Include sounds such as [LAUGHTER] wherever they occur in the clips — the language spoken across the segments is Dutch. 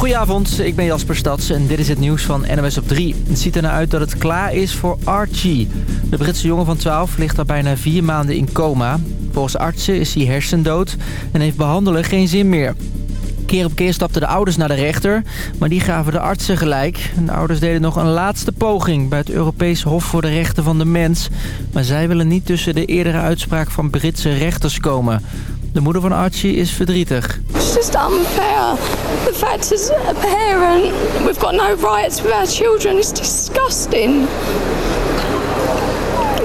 Goedenavond, ik ben Jasper Stads en dit is het nieuws van NMS op 3. Het ziet er nou uit dat het klaar is voor Archie. De Britse jongen van 12 ligt al bijna vier maanden in coma. Volgens artsen is hij hersendood en heeft behandelen geen zin meer. Keer op keer stapten de ouders naar de rechter, maar die gaven de artsen gelijk. De ouders deden nog een laatste poging bij het Europees Hof voor de Rechten van de Mens. Maar zij willen niet tussen de eerdere uitspraak van Britse rechters komen. De moeder van Archie is verdrietig. It's just unfair. The fact is, a parent, we've got no rights with our children. It's disgusting.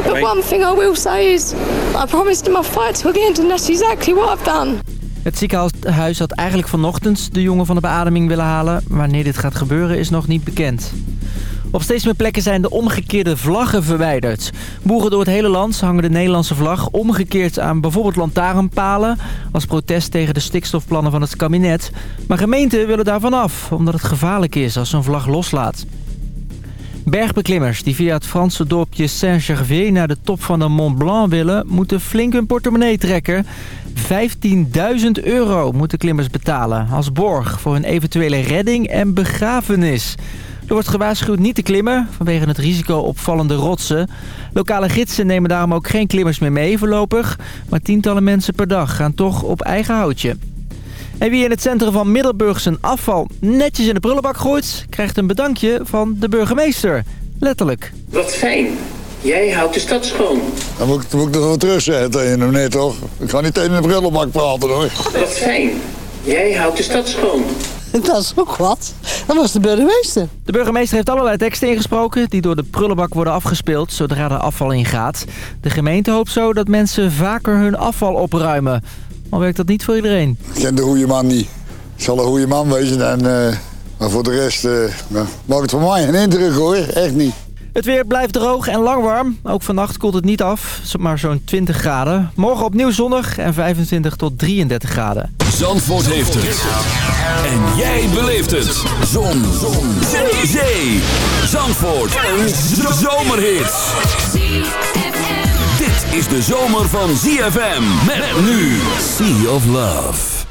But one thing I will say is, I promised him I'll fight till the end, and that's exactly what I've done. Het ziekenhuis had eigenlijk vanochtend de jongen van de beademing willen halen. Wanneer dit gaat gebeuren is nog niet bekend. Op steeds meer plekken zijn de omgekeerde vlaggen verwijderd. Boeren door het hele land hangen de Nederlandse vlag omgekeerd aan bijvoorbeeld lantaarnpalen... als protest tegen de stikstofplannen van het kabinet. Maar gemeenten willen daarvan af, omdat het gevaarlijk is als zo'n vlag loslaat. Bergbeklimmers die via het Franse dorpje Saint-Gervais naar de top van de Mont Blanc willen... moeten flink hun portemonnee trekken. 15.000 euro moeten klimmers betalen als borg voor hun eventuele redding en begrafenis. Er wordt gewaarschuwd niet te klimmen vanwege het risico op vallende rotsen. Lokale gidsen nemen daarom ook geen klimmers meer mee voorlopig. Maar tientallen mensen per dag gaan toch op eigen houtje. En wie in het centrum van Middelburg zijn afval netjes in de prullenbak gooit... krijgt een bedankje van de burgemeester. Letterlijk. Wat fijn. Jij houdt de stad schoon. Dan moet ik, dan moet ik nog wel terugzeggen tegen hem, nee toch? Ik ga niet tegen de prullenbak praten hoor. Wat fijn. Jij houdt de stad schoon. [LAUGHS] Dat is ook wat. Dat was de burgemeester. De burgemeester heeft allerlei teksten ingesproken... die door de prullenbak worden afgespeeld zodra er afval ingaat. De gemeente hoopt zo dat mensen vaker hun afval opruimen. Al werkt dat niet voor iedereen. Ik ken de goede man niet. Ik zal een goede man wezen en... eh, maar voor de rest uh, nou, maakt het voor mij geen indruk hoor. Echt niet. Het weer blijft droog en lang warm. Ook vannacht koelt het niet af, maar zo'n 20 graden. Morgen opnieuw zonnig en 25 tot 33 graden. Zandvoort heeft het. En jij beleeft het. Zon. Zon. Zee. Zee. Zandvoort. Een zomerhit. Dit is de zomer van ZFM. Met nu Sea of Love.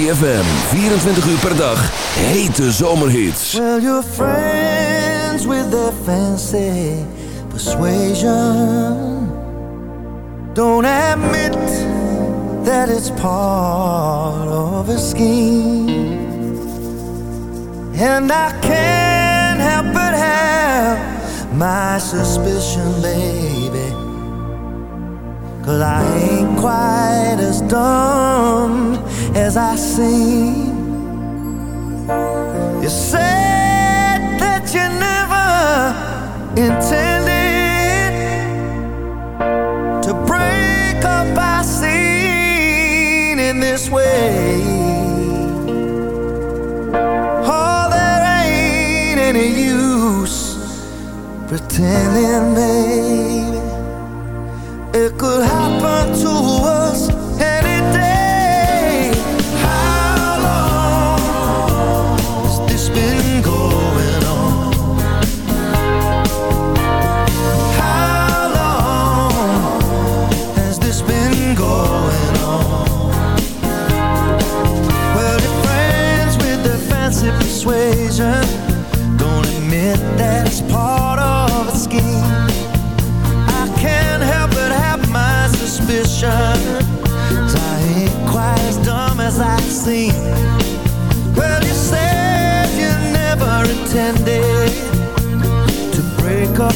ZFM. 24 uur per dag. Hete zomerhits. Well, your friends with their fancy persuasion. Don't admit that it's part of a scheme. And I can't help but have my suspicion, baby. But I ain't quite as dumb as I seem. You said that you never intended to break up our scene in this way. Oh, there ain't any use pretending, babe. It could happen to us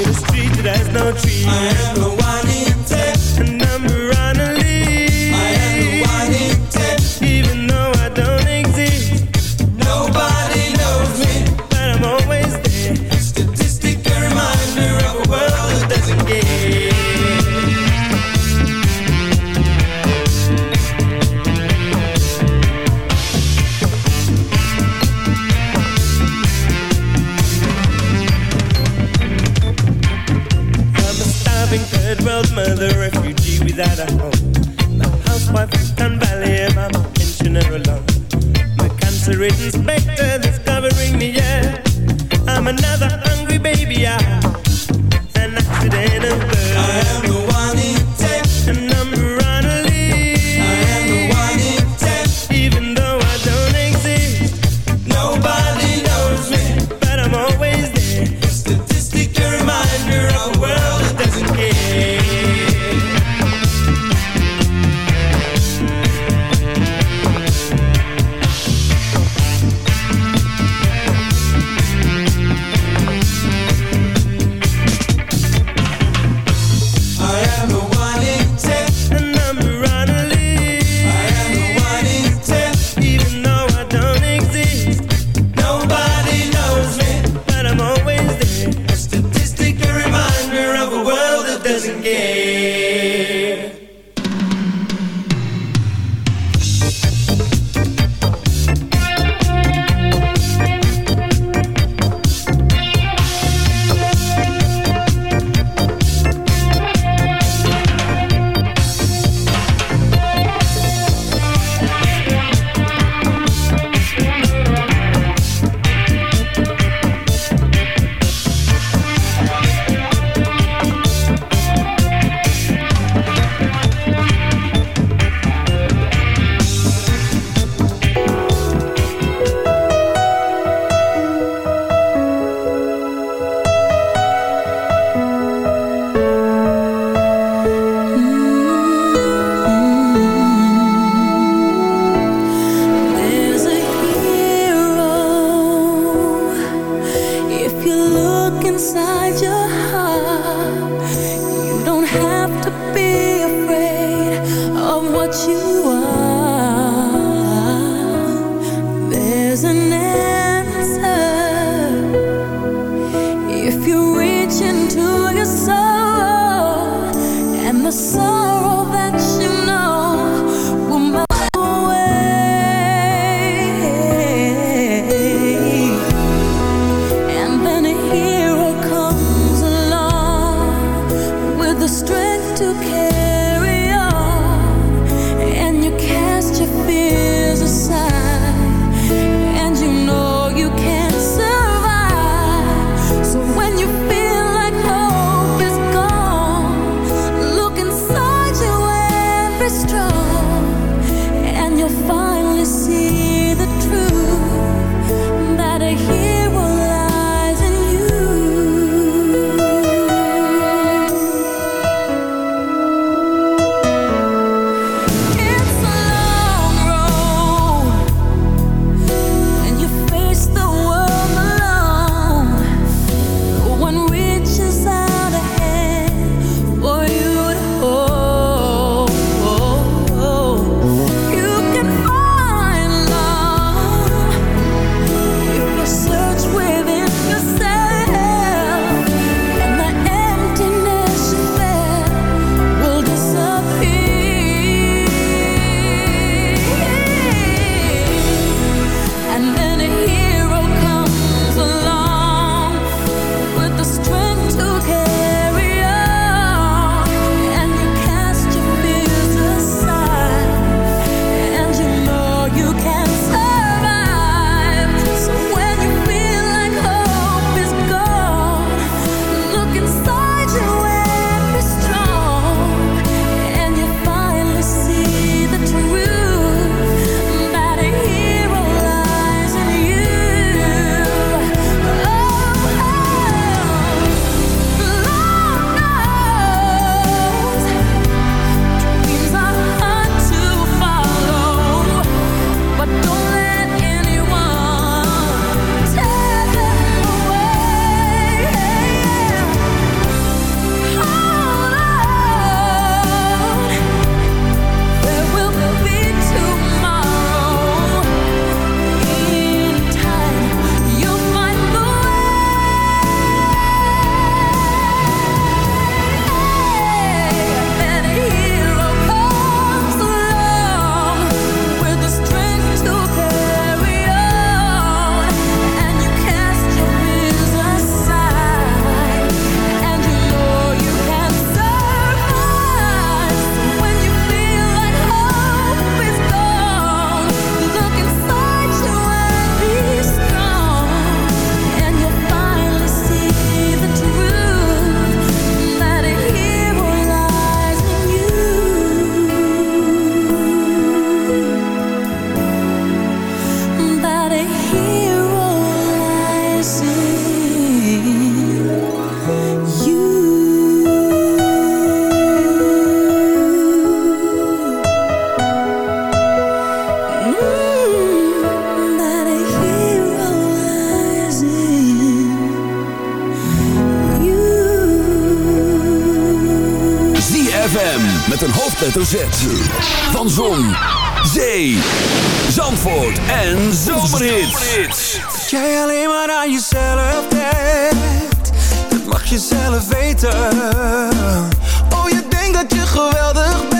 In a street that has no trees. Van Zon, Zee, Zandvoort en Zomerhits. Jij alleen maar aan jezelf denkt, dat mag je zelf weten. Oh, je denkt dat je geweldig bent,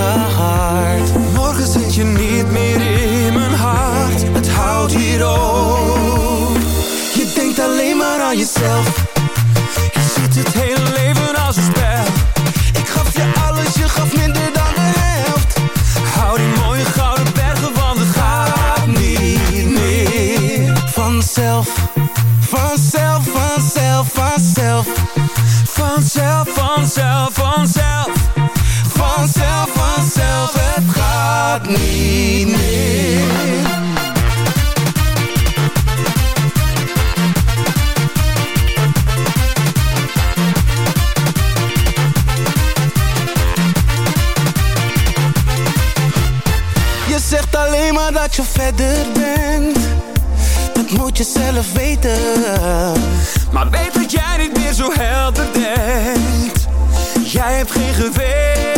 want Maar weet dat jij niet meer zo helder denkt Jij hebt geen geweten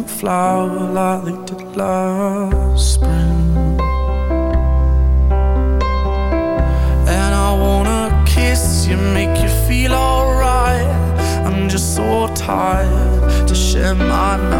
won't flower like they did last spring. And I wanna kiss you, make you feel alright. I'm just so tired to share my nights.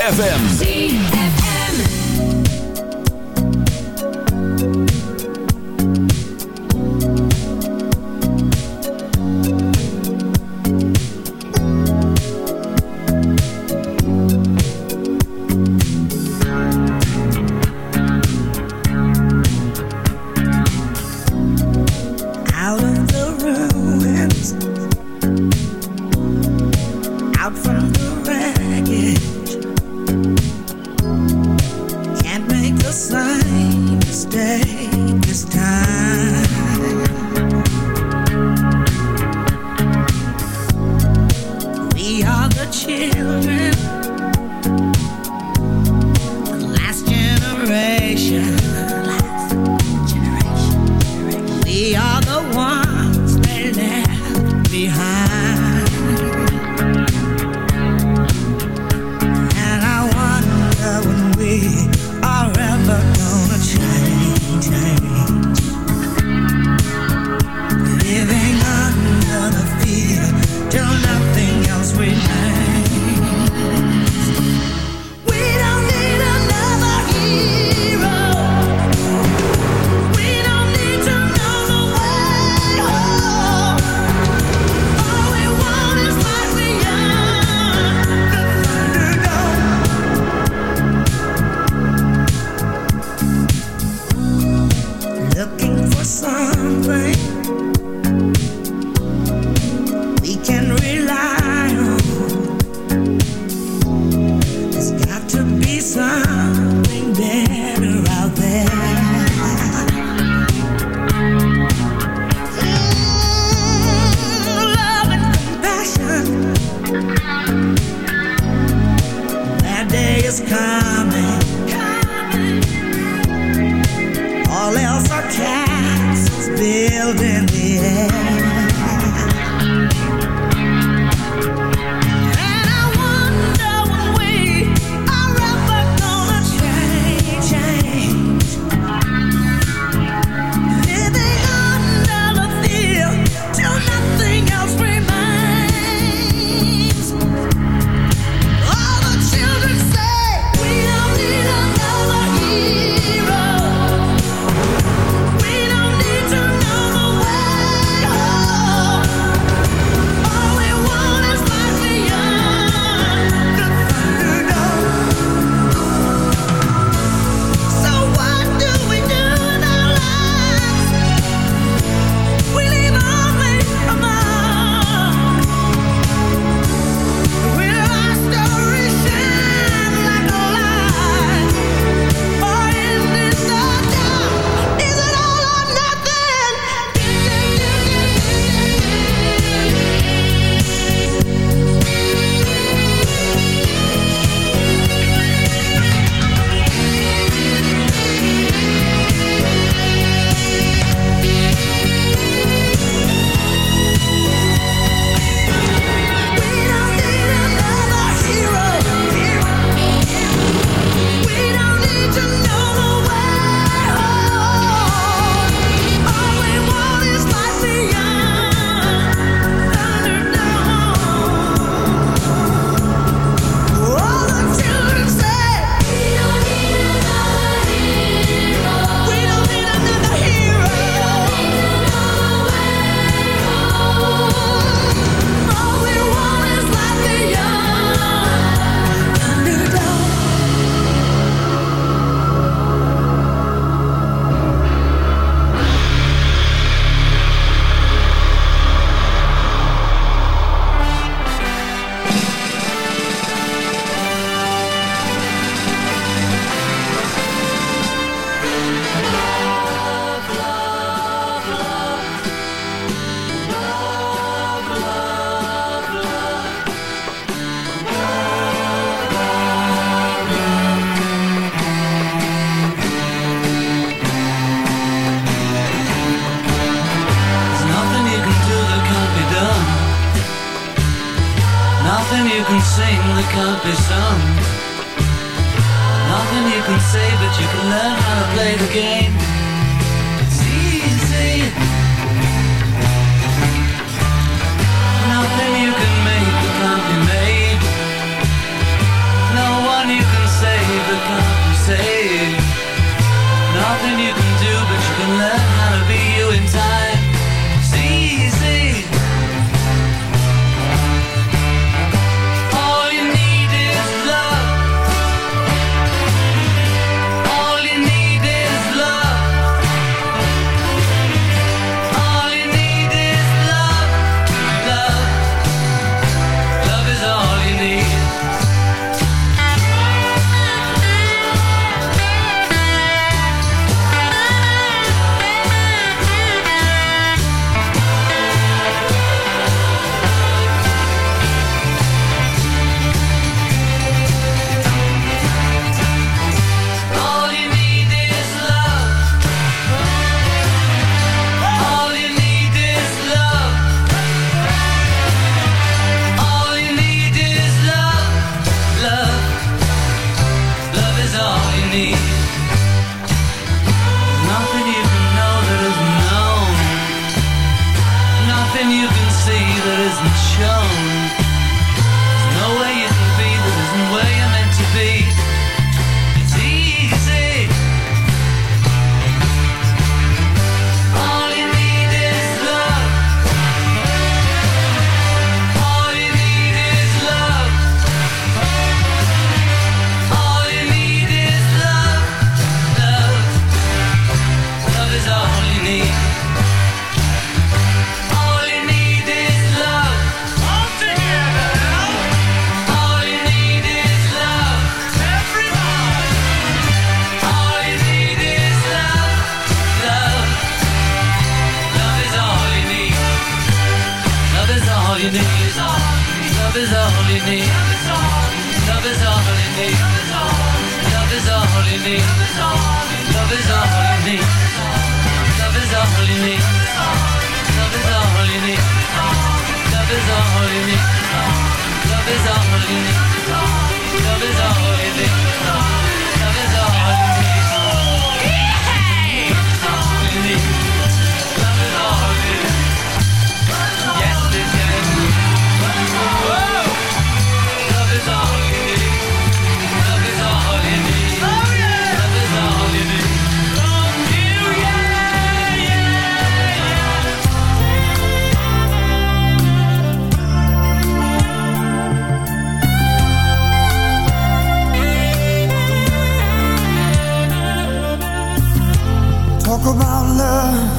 Talk about love.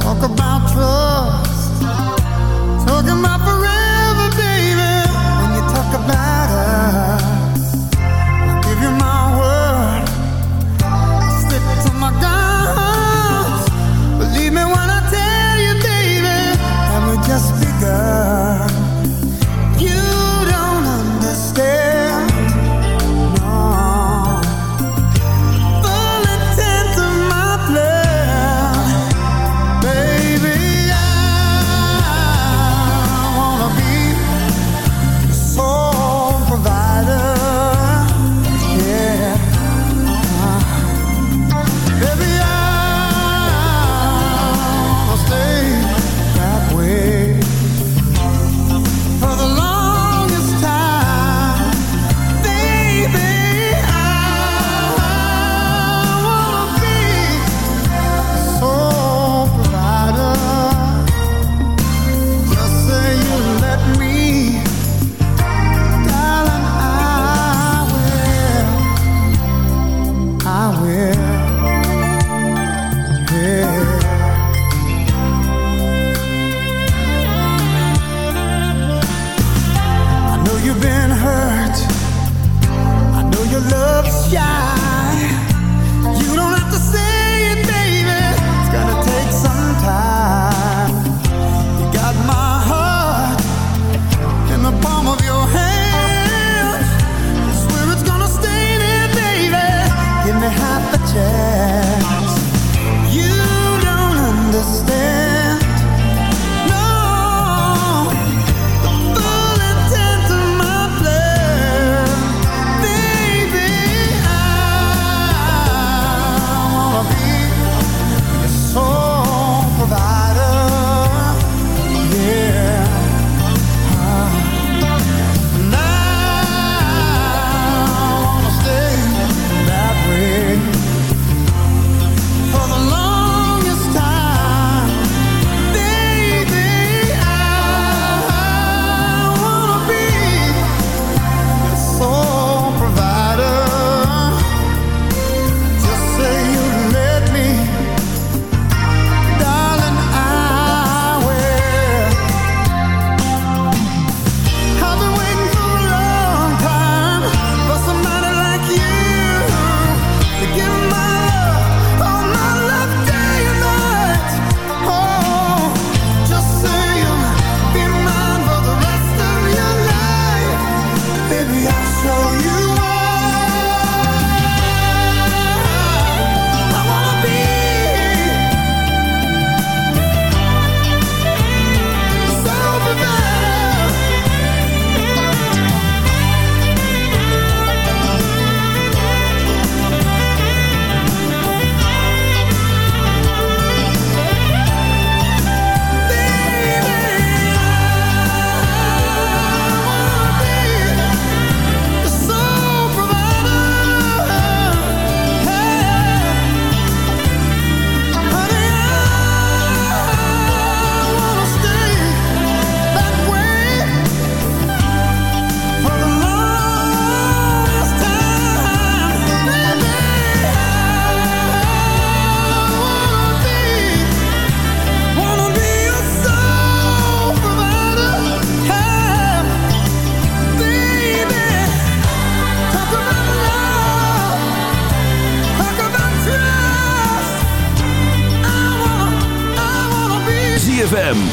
Talk about trust. Talking about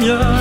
California.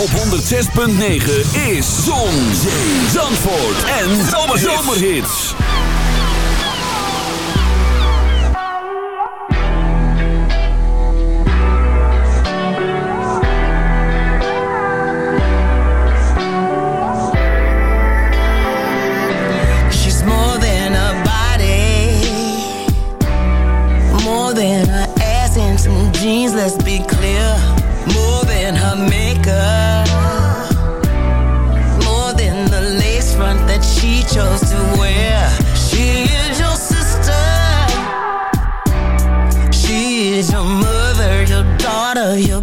op 106.9 is Zon, Zee, Zandvoort en Zomerhits. She's more than a body, more than a ass and some jeans, let's be clear. More than her makeup that she chose to wear. She is your sister. She is your mother, your daughter, your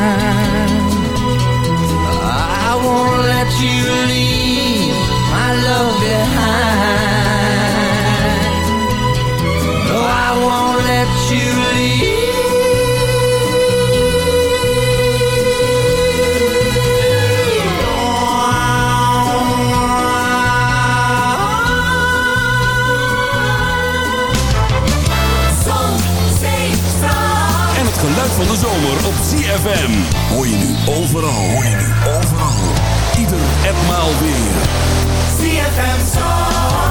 Van de zomer op ZFM. Hoor je nu overal. Hoor je nu overal. Maal weer. ZFM Zandvoort.